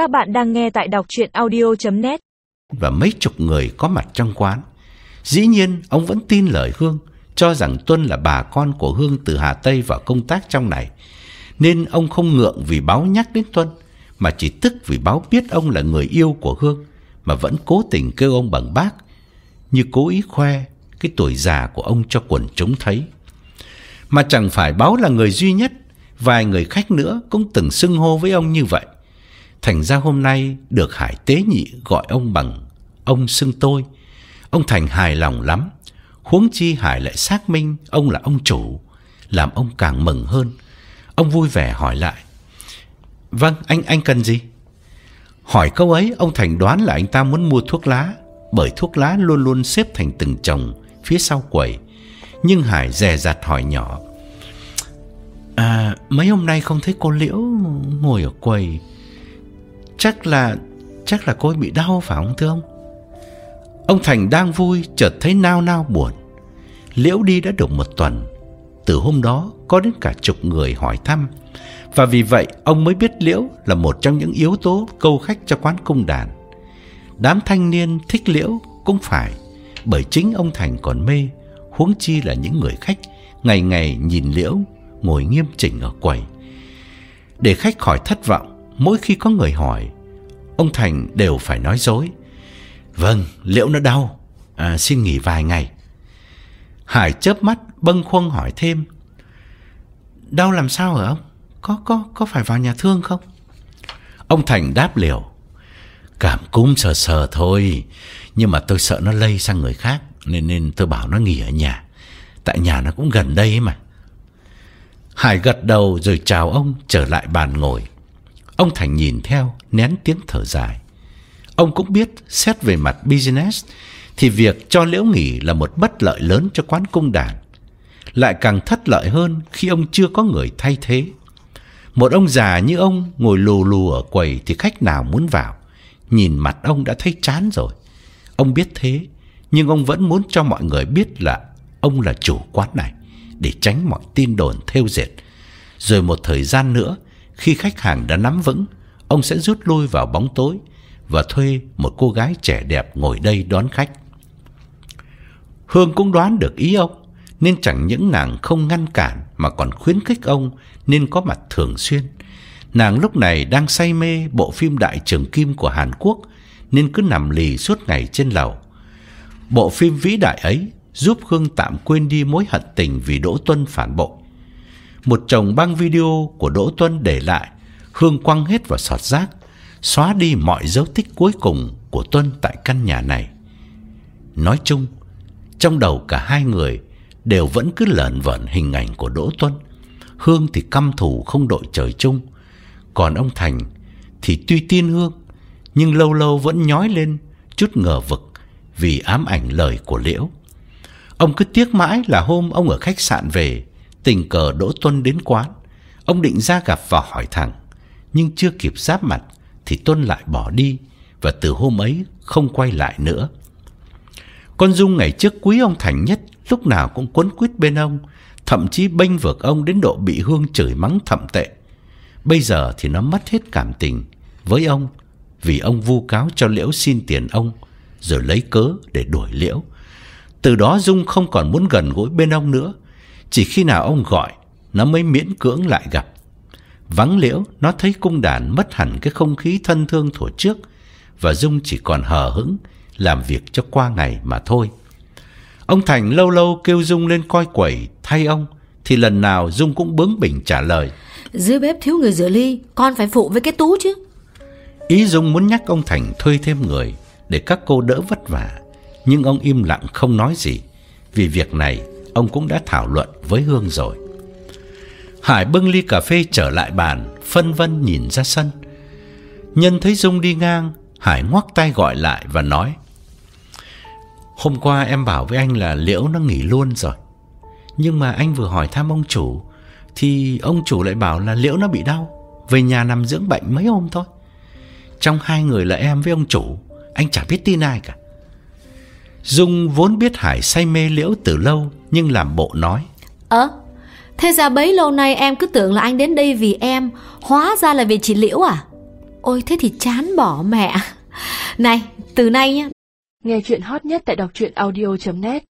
Các bạn đang nghe tại đọc chuyện audio.net Và mấy chục người có mặt trong quán. Dĩ nhiên, ông vẫn tin lời Hương, Cho rằng Tuân là bà con của Hương từ Hà Tây vào công tác trong này. Nên ông không ngượng vì báo nhắc đến Tuân, Mà chỉ tức vì báo biết ông là người yêu của Hương, Mà vẫn cố tình kêu ông bằng bác, Như cố ý khoe cái tuổi già của ông cho quần chúng thấy. Mà chẳng phải báo là người duy nhất, Vài người khách nữa cũng từng xưng hô với ông như vậy. Thành ra hôm nay được Hải tế nhị gọi ông bằng ông xưng tôi. Ông Thành hài lòng lắm. Huống chi Hải lại xác minh ông là ông chủ, làm ông càng mừng hơn. Ông vui vẻ hỏi lại. Vâng, anh anh cần gì? Hỏi câu ấy, ông Thành đoán là anh ta muốn mua thuốc lá, bởi thuốc lá luôn luôn xếp thành từng chồng phía sau quầy. Nhưng Hải dè dặt hỏi nhỏ. À, mấy hôm nay không thấy cô Liễu ngồi ở quầy Chắc là Chắc là cô ấy bị đau phải không, thưa ông? Ông Thành đang vui, Chợt thấy nao nao buồn. Liễu đi đã được một tuần. Từ hôm đó, có đến cả chục người hỏi thăm. Và vì vậy, ông mới biết Liễu Là một trong những yếu tố câu khách cho quán cung đàn. Đám thanh niên thích Liễu cũng phải, Bởi chính ông Thành còn mê, Huống chi là những người khách Ngày ngày nhìn Liễu Ngồi nghiêm chỉnh ở quầy. Để khách khỏi thất vọng mỗi khi có người hỏi, ông Thành đều phải nói dối. Vâng, liệu nó đau, à, xin nghỉ vài ngày. Hải chớp mắt bâng khuâng hỏi thêm. Đau làm sao hả ông? Có có có phải vào nhà thương không? Ông Thành đáp liều. Cảm cúm sờ sờ thôi, nhưng mà tôi sợ nó lây sang người khác nên nên tôi bảo nó nghỉ ở nhà. Tại nhà nó cũng gần đây mà. Hải gật đầu rồi chào ông trở lại bàn ngồi. Ông Thành nhìn theo, nén tiếng thở dài. Ông cũng biết, xét về mặt business, thì việc cho liễu nghỉ là một bất lợi lớn cho quán cung đàn. Lại càng thất lợi hơn khi ông chưa có người thay thế. Một ông già như ông ngồi lù lù ở quầy thì khách nào muốn vào. Nhìn mặt ông đã thấy chán rồi. Ông biết thế, nhưng ông vẫn muốn cho mọi người biết là ông là chủ quán này, để tránh mọi tin đồn theo dệt. Rồi một thời gian nữa, khi khách hàng đã nắm vững, ông sẽ rút lui vào bóng tối và thuê một cô gái trẻ đẹp ngồi đây đón khách. Hương cũng đoán được ý ông, nên chẳng những nàng không ngăn cản mà còn khuyến khích ông nên có mặt thường xuyên. Nàng lúc này đang say mê bộ phim Đại Trường Kim của Hàn Quốc nên cứ nằm lì suốt ngày trên lầu. Bộ phim vĩ đại ấy giúp Hương tạm quên đi mối hận tình vì Đỗ Tuân phản bội một chồng băng video của Đỗ Tuân để lại, Hương quăng hết vào sọt rác, xóa đi mọi dấu tích cuối cùng của Tuân tại căn nhà này. Nói chung, trong đầu cả hai người đều vẫn cứ lởn vởn hình ảnh của Đỗ Tuân. Hương thì căm thù không đội trời chung, còn ông Thành thì tuy tin Hương, nhưng lâu lâu vẫn nhói lên chút ngờ vực vì ám ảnh lời của Liễu. Ông cứ tiếc mãi là hôm ông ở khách sạn về tình cờ Đỗ Tuân đến quán. Ông định ra gặp và hỏi thẳng, nhưng chưa kịp giáp mặt thì Tuân lại bỏ đi và từ hôm ấy không quay lại nữa. Con Dung ngày trước quý ông Thành nhất, lúc nào cũng quấn quýt bên ông, thậm chí bênh vực ông đến độ bị Hương chửi mắng thậm tệ. Bây giờ thì nó mất hết cảm tình với ông vì ông vu cáo cho Liễu xin tiền ông rồi lấy cớ để đuổi Liễu. Từ đó Dung không còn muốn gần gũi bên ông nữa chỉ khi nào ông gọi, nó mới miễn cưỡng lại gặp. Vắng liễu, nó thấy cung đàn mất hẳn cái không khí thân thương thuở trước, và Dung chỉ còn hờ hững, làm việc cho qua ngày mà thôi. Ông Thành lâu lâu kêu Dung lên coi quẩy thay ông, thì lần nào Dung cũng bướng bỉnh trả lời. Dưới bếp thiếu người rửa ly, con phải phụ với cái tú chứ. Ý Dung muốn nhắc ông Thành thuê thêm người để các cô đỡ vất vả, nhưng ông im lặng không nói gì, vì việc này ông cũng đã thảo luận với Hương rồi. Hải bưng ly cà phê trở lại bàn, phân vân nhìn ra sân. Nhân thấy Dung đi ngang, Hải ngoắc tay gọi lại và nói: "Hôm qua em bảo với anh là Liễu nó nghỉ luôn rồi. Nhưng mà anh vừa hỏi thăm ông chủ thì ông chủ lại bảo là Liễu nó bị đau, về nhà nằm dưỡng bệnh mấy hôm thôi. Trong hai người là em với ông chủ, anh chả biết tin ai cả." Dung vốn biết Hải say mê Liễu từ lâu nhưng làm bộ nói. Ơ, thế ra bấy lâu nay em cứ tưởng là anh đến đây vì em, hóa ra là vì chị Liễu à? Ôi thế thì chán bỏ mẹ Này từ nay nhá Nghe chuyện hot nhất tại đọc truyện audio.net